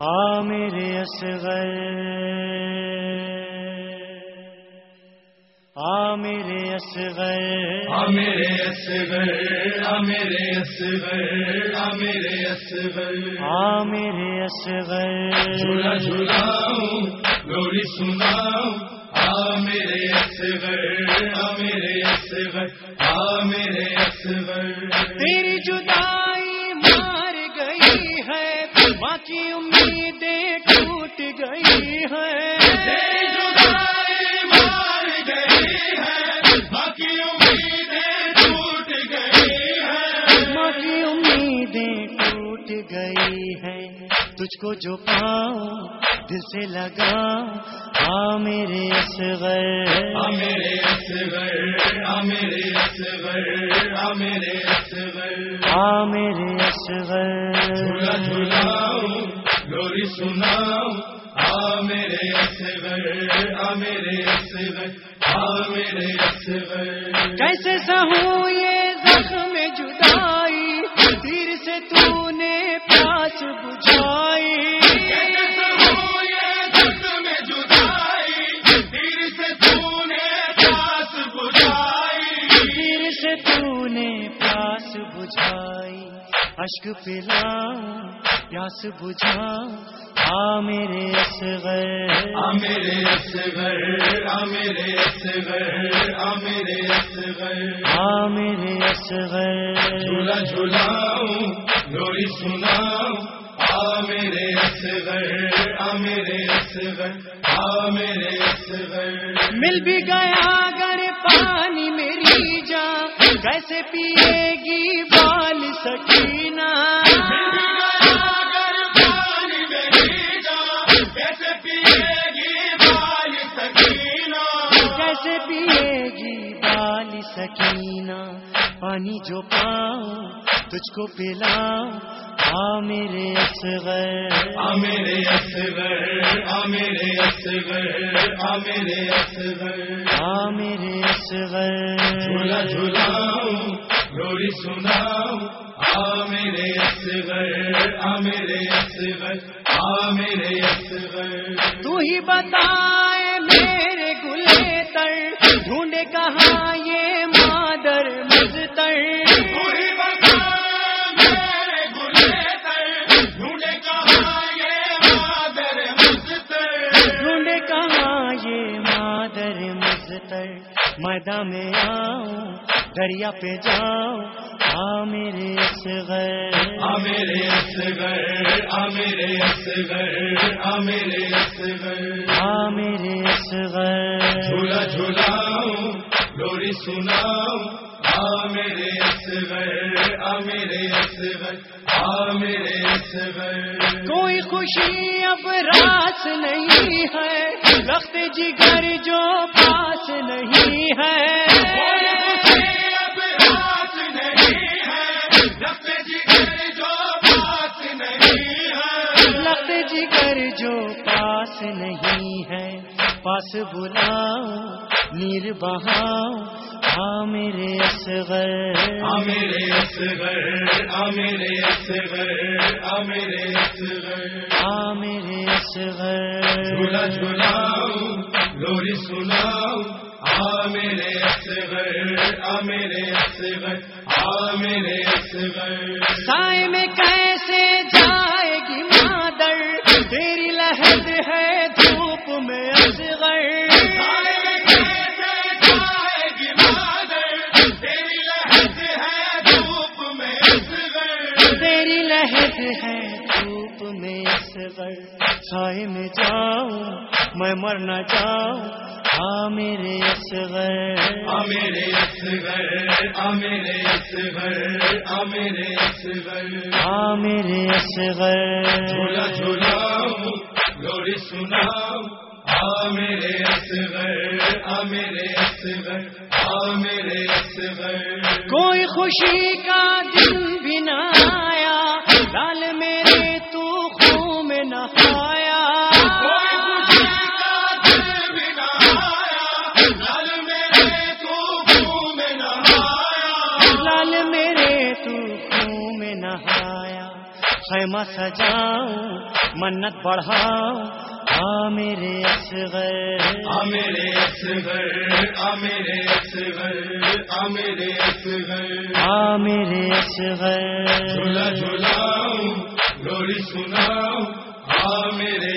آ میرے اصغر آ میرے اصغر۔ آ میرے اصغر آ میرے اصغر آ میرے اصغر۔ آ میرے اصغر۔ جھولا جھولاؤں لوری سناؤں۔ آ میرے اصغر آ میرے اصغر آ میرے اصغر۔ تیری ہے باقی امیدیں ٹوٹ گئی ہے باقی امیدیں ٹوٹ گئی باقی امیدیں ٹوٹ گئی ہے تجھ کو جو پاؤں دل سے لگا آ میرے اصغر میرے اصغر میرے اصغر میرے اصغر۔ آ میرے اصغر۔ جھولا سناؤں آ میرے اصغر میرے اصغر میرے اصغر۔ کیسے سہوں یہ زخم جدائی تیر سے تو نے پیاس بجھائی۔ اشک پلاؤں پیاس بجھاؤں آ میرے اصغر۔ آ میرے اصغر آ میرے اصغر آ میرے اصغر۔ آ میرے اصغر۔ جھولا جھولاؤں سناؤں۔ آ میرے اصغر آ میرے اصغر آ میرے اصغر۔ مل بھی گیا اگر پانی میری جان کیسے پیے گی بال سکینہ سکینہ پانی جو پاؤں تجھ کو پلاؤں۔ آ میرے اصغر آ میرے اصغر آ میرے اصغر آ میرے اصغر۔ آ میرے اصغر۔ جھولا جھولاؤں لوری سناؤں۔ آ میرے اصغر آ میرے اصغر آ میرے اصغر۔ تو ہی بتائے میرے گلے تر ڈھونڈے کہاں یہ مزتر میدان میں آؤں دریا پہ جاؤں۔ آ میرے اصغر آ میرے اصغر آ میرے اصغر آ میرے اصغر آ میرے اصغر جھولا جھولاؤں لوری سناؤں۔ میرے اصغر آ میرے اصغر آ میرے اصغر کوئی خوشی اب راس نہیں ہے رخت جگر جو پاس نہیں ہے۔ جو پاس نہیں ہے پاس بلاؤ نیر بہاؤ آ میرے اصغر آ میرے اصغر آ میرے اصغر آ میرے اصغر۔ آ میرے اصغر۔ جھولا جھولاؤں لوری سناؤں آ میرے اصغر آ میرے اصغر آ میرے اصغر۔ سائے میں کیسے تیری لہد ہے دھوپ میں اصغر تیری لہد ہے دھوپ میں اصغر سائے میں جاؤں، میں مر نہ جاؤں آ میرے اصغر آ میرے میرے اصغر آ جھولا جھولاؤں لوری سناؤں آ میرے اصغر آ میرے اصغر آ میرے اصغر کوئی خوشی کا دن بنا لال میرے تو خون میں نہایا خیمہ سجاؤں منت بڑھاؤں آ میرے اصغر آ میرے اصغر آ میرے اصغر آ میرے اصغر آ میرے اصغر جھولا جھولاؤں لوری سناؤں آ میرے